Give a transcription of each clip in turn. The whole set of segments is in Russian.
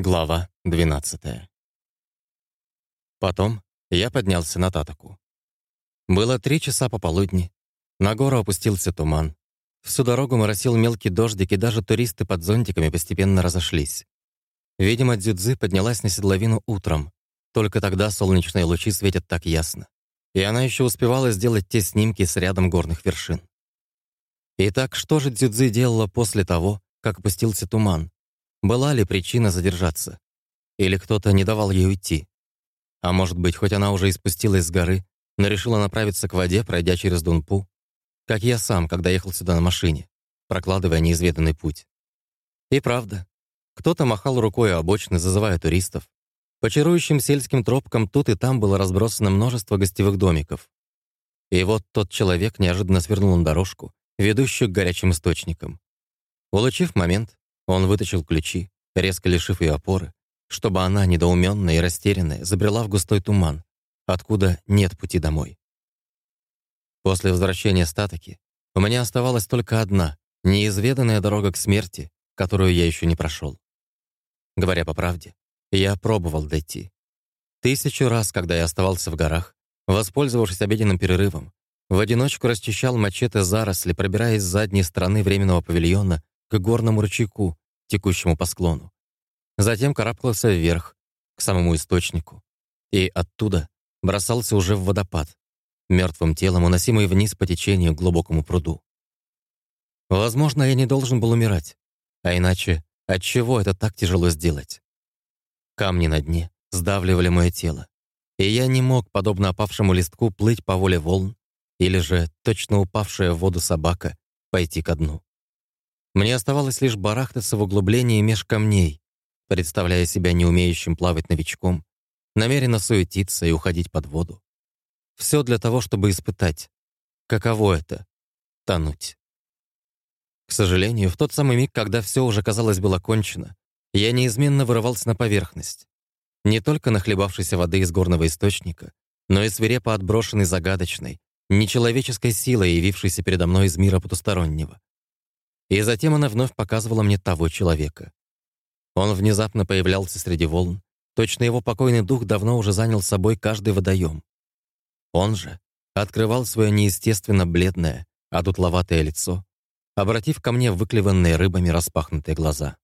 Глава 12 Потом я поднялся на Татаку. Было три часа пополудни. На гору опустился туман. Всю дорогу моросил мелкий дождик, и даже туристы под зонтиками постепенно разошлись. Видимо, Дзюдзы поднялась на седловину утром. Только тогда солнечные лучи светят так ясно. И она еще успевала сделать те снимки с рядом горных вершин. Итак, что же Дзюдзы делала после того, как опустился туман? Была ли причина задержаться? Или кто-то не давал ей уйти? А может быть, хоть она уже и спустилась с горы, но решила направиться к воде, пройдя через Дунпу, как я сам, когда ехал сюда на машине, прокладывая неизведанный путь. И правда, кто-то махал рукой обочины, зазывая туристов. По чарующим сельским тропкам тут и там было разбросано множество гостевых домиков. И вот тот человек неожиданно свернул на дорожку, ведущую к горячим источникам. Улучив момент, он вытащил ключи, резко лишив ее опоры, чтобы она, недоуменная и растерянная, забрела в густой туман, откуда нет пути домой. После возвращения статоки у меня оставалась только одна, неизведанная дорога к смерти, которую я еще не прошел. Говоря по правде, я пробовал дойти. Тысячу раз, когда я оставался в горах, воспользовавшись обеденным перерывом, в одиночку расчищал мачете заросли, пробираясь с задней стороны временного павильона к горному ручейку, текущему по склону. Затем карабкался вверх, к самому источнику, и оттуда бросался уже в водопад, мертвым телом уносимый вниз по течению к глубокому пруду. Возможно, я не должен был умирать, а иначе отчего это так тяжело сделать? Камни на дне сдавливали мое тело, и я не мог, подобно опавшему листку, плыть по воле волн, или же, точно упавшая в воду собака, пойти ко дну. Мне оставалось лишь барахтаться в углублении меж камней, представляя себя неумеющим плавать новичком, намеренно суетиться и уходить под воду. Все для того, чтобы испытать, каково это — тонуть. К сожалению, в тот самый миг, когда все уже, казалось, было кончено, я неизменно вырывался на поверхность. Не только нахлебавшейся воды из горного источника, но и свирепо отброшенной загадочной, нечеловеческой силой, явившейся передо мной из мира потустороннего. И затем она вновь показывала мне того человека. Он внезапно появлялся среди волн, точно его покойный дух давно уже занял собой каждый водоем. Он же открывал свое неестественно бледное, одутловатое лицо, обратив ко мне выклеванные рыбами распахнутые глаза.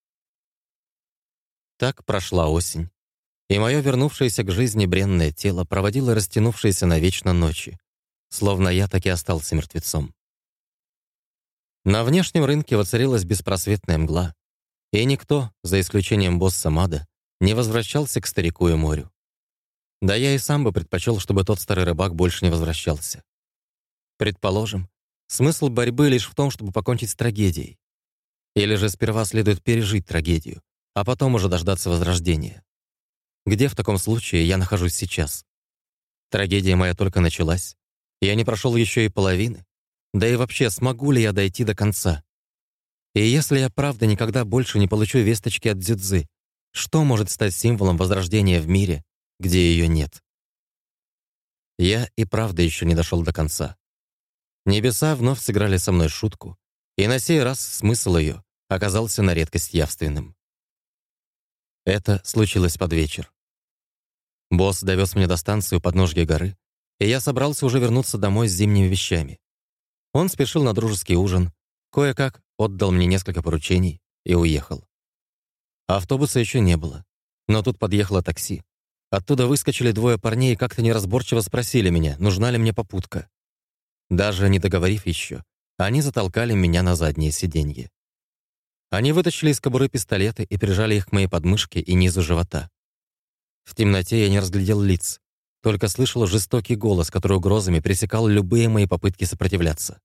Так прошла осень, и мое вернувшееся к жизни бренное тело проводило растянувшееся навечно ночи, словно я таки остался мертвецом. На внешнем рынке воцарилась беспросветная мгла, и никто, за исключением босса Мада, не возвращался к старику и морю. Да я и сам бы предпочел, чтобы тот старый рыбак больше не возвращался. Предположим, смысл борьбы лишь в том, чтобы покончить с трагедией. Или же сперва следует пережить трагедию, а потом уже дождаться возрождения. Где в таком случае я нахожусь сейчас? Трагедия моя только началась. Я не прошел еще и половины. Да и вообще, смогу ли я дойти до конца? И если я правда никогда больше не получу весточки от Дзюдзы, что может стать символом возрождения в мире, где ее нет? Я и правда еще не дошел до конца. Небеса вновь сыграли со мной шутку, и на сей раз смысл ее оказался на редкость явственным. Это случилось под вечер. Босс довез меня до станции у подножья горы, и я собрался уже вернуться домой с зимними вещами. Он спешил на дружеский ужин, кое-как отдал мне несколько поручений и уехал. Автобуса еще не было, но тут подъехало такси. Оттуда выскочили двое парней и как-то неразборчиво спросили меня, нужна ли мне попутка. Даже не договорив еще, они затолкали меня на заднее сиденье. Они вытащили из кобуры пистолеты и прижали их к моей подмышке и низу живота. В темноте я не разглядел лиц, только слышал жестокий голос, который угрозами пресекал любые мои попытки сопротивляться.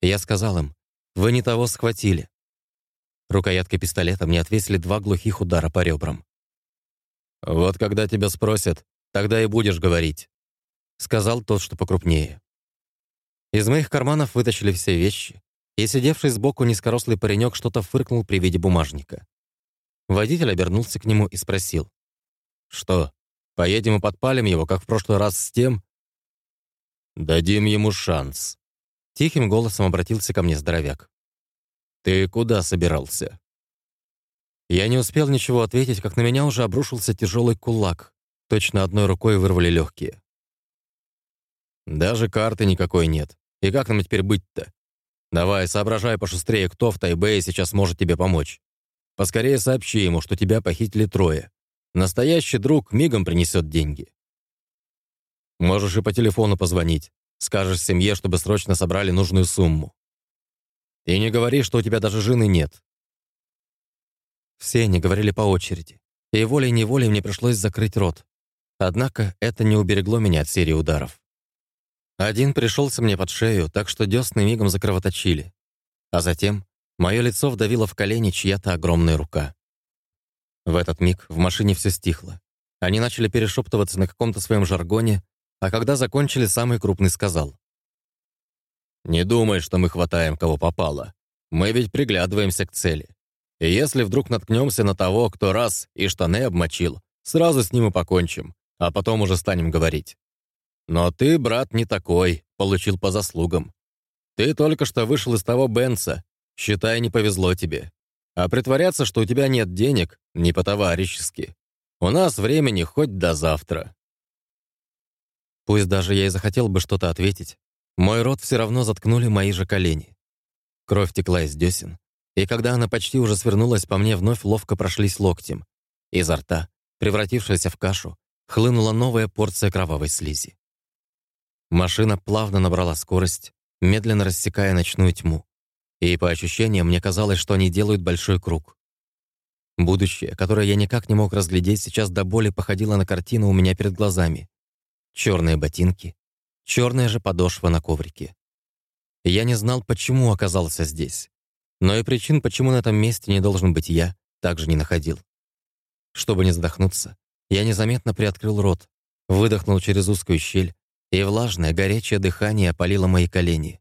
Я сказал им, «Вы не того схватили». Рукояткой пистолета мне отвесили два глухих удара по ребрам. «Вот когда тебя спросят, тогда и будешь говорить», — сказал тот, что покрупнее. Из моих карманов вытащили все вещи, и сидевший сбоку низкорослый паренек что-то фыркнул при виде бумажника. Водитель обернулся к нему и спросил. «Что, Поедем и подпалим его, как в прошлый раз с тем. Дадим ему шанс. Тихим голосом обратился ко мне здоровяк. Ты куда собирался? Я не успел ничего ответить, как на меня уже обрушился тяжелый кулак. Точно одной рукой вырвали легкие. Даже карты никакой нет. И как нам теперь быть-то? Давай, соображай пошустрее, кто в Тайбэе сейчас может тебе помочь. Поскорее сообщи ему, что тебя похитили трое. Настоящий друг мигом принесет деньги. Можешь и по телефону позвонить. Скажешь семье, чтобы срочно собрали нужную сумму. И не говори, что у тебя даже жены нет. Все они говорили по очереди, и волей-неволей мне пришлось закрыть рот. Однако это не уберегло меня от серии ударов. Один пришелся мне под шею, так что десны мигом закровоточили. А затем мое лицо вдавило в колени чья-то огромная рука. В этот миг в машине все стихло. Они начали перешептываться на каком-то своем жаргоне, а когда закончили, самый крупный сказал. «Не думай, что мы хватаем, кого попало. Мы ведь приглядываемся к цели. И если вдруг наткнемся на того, кто раз и штаны обмочил, сразу с ним и покончим, а потом уже станем говорить. Но ты, брат, не такой, получил по заслугам. Ты только что вышел из того Бенца, считай, не повезло тебе. А притворяться, что у тебя нет денег, не по-товарищески. У нас времени хоть до завтра. Пусть даже я и захотел бы что-то ответить, мой рот все равно заткнули мои же колени. Кровь текла из десен, и когда она почти уже свернулась по мне, вновь ловко прошлись локтем. Изо рта, превратившаяся в кашу, хлынула новая порция кровавой слизи. Машина плавно набрала скорость, медленно рассекая ночную тьму. И по ощущениям мне казалось, что они делают большой круг. Будущее, которое я никак не мог разглядеть, сейчас до боли походило на картину у меня перед глазами. Черные ботинки, черная же подошва на коврике. Я не знал, почему оказался здесь. Но и причин, почему на этом месте не должен быть я, также не находил. Чтобы не задохнуться, я незаметно приоткрыл рот, выдохнул через узкую щель, и влажное, горячее дыхание опалило мои колени.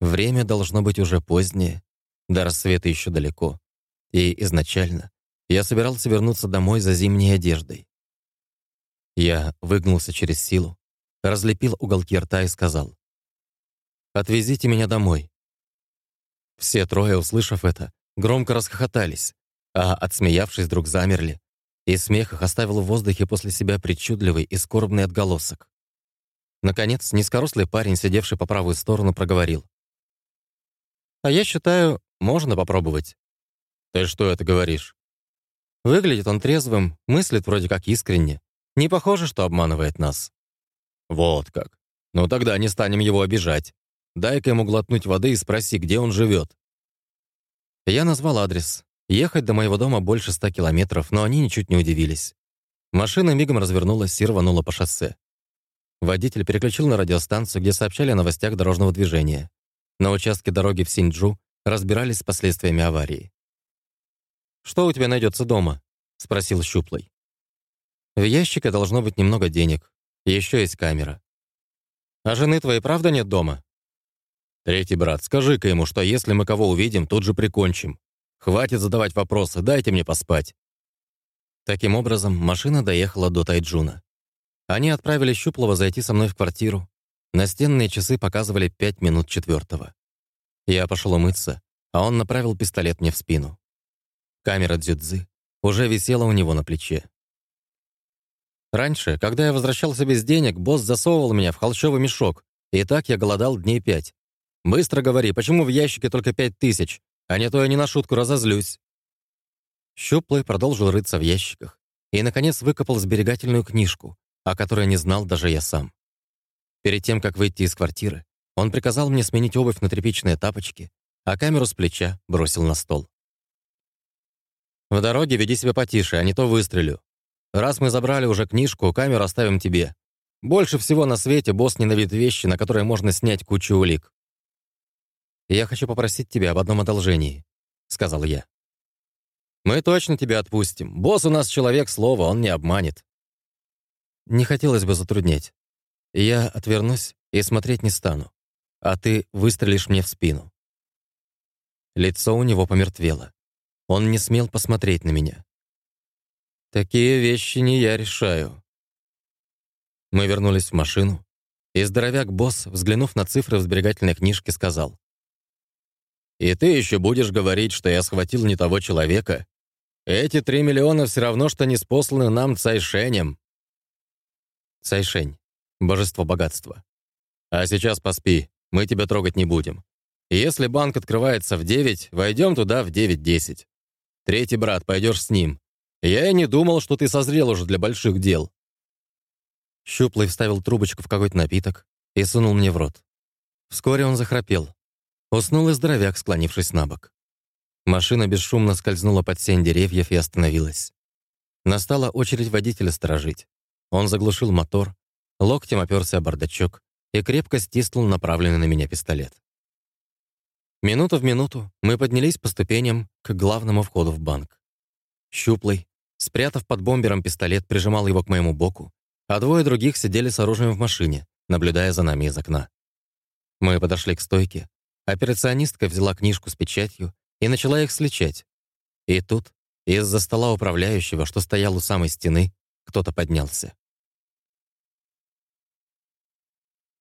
Время должно быть уже позднее, до рассвета еще далеко, и изначально я собирался вернуться домой за зимней одеждой. Я выгнулся через силу, разлепил уголки рта и сказал, «Отвезите меня домой». Все трое, услышав это, громко расхохотались, а, отсмеявшись, вдруг замерли, и смех их оставил в воздухе после себя причудливый и скорбный отголосок. Наконец, низкорослый парень, сидевший по правую сторону, проговорил. «А я считаю, можно попробовать». «Ты что это говоришь?» Выглядит он трезвым, мыслит вроде как искренне. Не похоже, что обманывает нас. Вот как. Ну тогда не станем его обижать. Дай-ка ему глотнуть воды и спроси, где он живет. Я назвал адрес. Ехать до моего дома больше ста километров, но они ничуть не удивились. Машина мигом развернулась и рванула по шоссе. Водитель переключил на радиостанцию, где сообщали о новостях дорожного движения. На участке дороги в Синьчжу разбирались с последствиями аварии. «Что у тебя найдется дома?» — спросил Щуплый. «В ящике должно быть немного денег. Еще есть камера. А жены твоей правда нет дома?» «Третий брат, скажи-ка ему, что если мы кого увидим, тут же прикончим. Хватит задавать вопросы, дайте мне поспать». Таким образом, машина доехала до Тайджуна. Они отправили Щуплова зайти со мной в квартиру. Настенные часы показывали пять минут четвертого. Я пошел умыться, а он направил пистолет мне в спину. Камера дзюдзы уже висела у него на плече. Раньше, когда я возвращался без денег, босс засовывал меня в холщовый мешок, и так я голодал дней пять. Быстро говори, почему в ящике только пять тысяч, а не то я не на шутку разозлюсь. Щуплый продолжил рыться в ящиках и, наконец, выкопал сберегательную книжку, о которой не знал даже я сам. Перед тем, как выйти из квартиры, он приказал мне сменить обувь на тряпичные тапочки, а камеру с плеча бросил на стол. «В дороге веди себя потише, а не то выстрелю. Раз мы забрали уже книжку, камеру оставим тебе. Больше всего на свете босс ненавидит вещи, на которые можно снять кучу улик. «Я хочу попросить тебя об одном одолжении», — сказал я. «Мы точно тебя отпустим. Босс у нас человек слова, он не обманет». Не хотелось бы затруднять. Я отвернусь и смотреть не стану, а ты выстрелишь мне в спину. Лицо у него помертвело. Он не смел посмотреть на меня. Такие вещи не я решаю. Мы вернулись в машину, и здоровяк-босс, взглянув на цифры в сберегательной книжке, сказал. «И ты еще будешь говорить, что я схватил не того человека? Эти три миллиона все равно, что не спосланы нам Цайшенем». Цайшень. Божество богатства. «А сейчас поспи, мы тебя трогать не будем. Если банк открывается в 9, войдем туда в 9.10. Третий брат, пойдешь с ним. Я и не думал, что ты созрел уже для больших дел». Щуплый вставил трубочку в какой-то напиток и сунул мне в рот. Вскоре он захрапел. Уснул и здоровяк, склонившись на бок. Машина бесшумно скользнула под сень деревьев и остановилась. Настала очередь водителя сторожить. Он заглушил мотор, локтем оперся о бардачок и крепко стиснул направленный на меня пистолет. Минуту в минуту мы поднялись по ступеням к главному входу в банк. Щуплый, спрятав под бомбером пистолет, прижимал его к моему боку, а двое других сидели с оружием в машине, наблюдая за нами из окна. Мы подошли к стойке. Операционистка взяла книжку с печатью и начала их сличать. И тут, из-за стола управляющего, что стоял у самой стены, кто-то поднялся.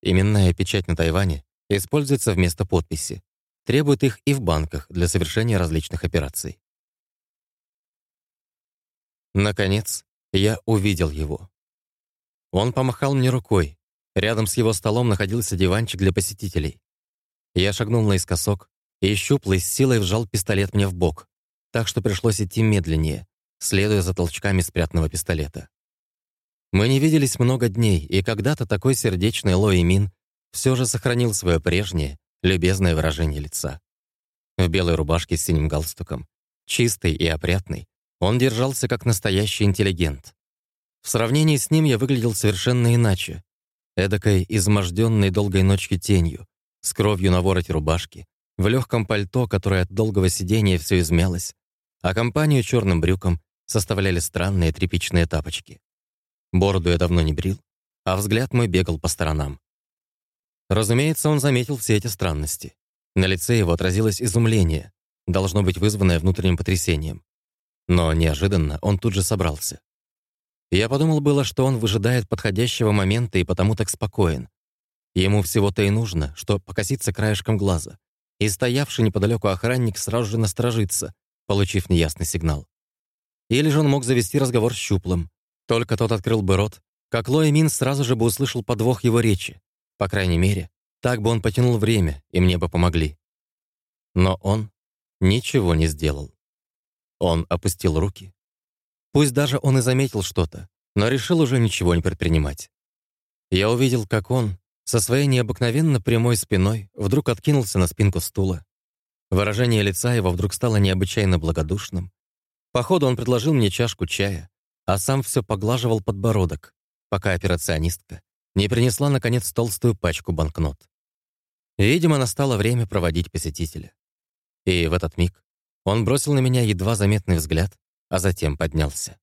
Именная печать на Тайване используется вместо подписи. Требуют их и в банках для совершения различных операций. Наконец, я увидел его. Он помахал мне рукой. Рядом с его столом находился диванчик для посетителей. Я шагнул наискосок, и щуплый с силой вжал пистолет мне в бок, так что пришлось идти медленнее, следуя за толчками спрятанного пистолета. Мы не виделись много дней, и когда-то такой сердечный Лои Мин все же сохранил свое прежнее, любезное выражение лица. В белой рубашке с синим галстуком, чистый и опрятный, он держался как настоящий интеллигент. В сравнении с ним я выглядел совершенно иначе, эдакой изможденной долгой ночью тенью, с кровью на вороте рубашки, в легком пальто, которое от долгого сидения все измялось, а компанию черным брюком составляли странные тряпичные тапочки. Бороду я давно не брил, а взгляд мой бегал по сторонам. Разумеется, он заметил все эти странности. На лице его отразилось изумление, должно быть вызванное внутренним потрясением. Но неожиданно он тут же собрался. Я подумал было, что он выжидает подходящего момента и потому так спокоен. Ему всего-то и нужно, что покоситься краешком глаза, и стоявший неподалеку охранник сразу же насторожится, получив неясный сигнал. Или же он мог завести разговор с Щуплым. Только тот открыл бы рот, как Лоя Мин сразу же бы услышал подвох его речи. По крайней мере, так бы он потянул время, и мне бы помогли. Но он ничего не сделал. Он опустил руки. Пусть даже он и заметил что-то, но решил уже ничего не предпринимать. Я увидел, как он, со своей необыкновенно прямой спиной вдруг откинулся на спинку стула. Выражение лица его вдруг стало необычайно благодушным. Походу, он предложил мне чашку чая, а сам все поглаживал подбородок, пока операционистка не принесла, наконец, толстую пачку банкнот. Видимо, настало время проводить посетителя. И в этот миг он бросил на меня едва заметный взгляд, а затем поднялся.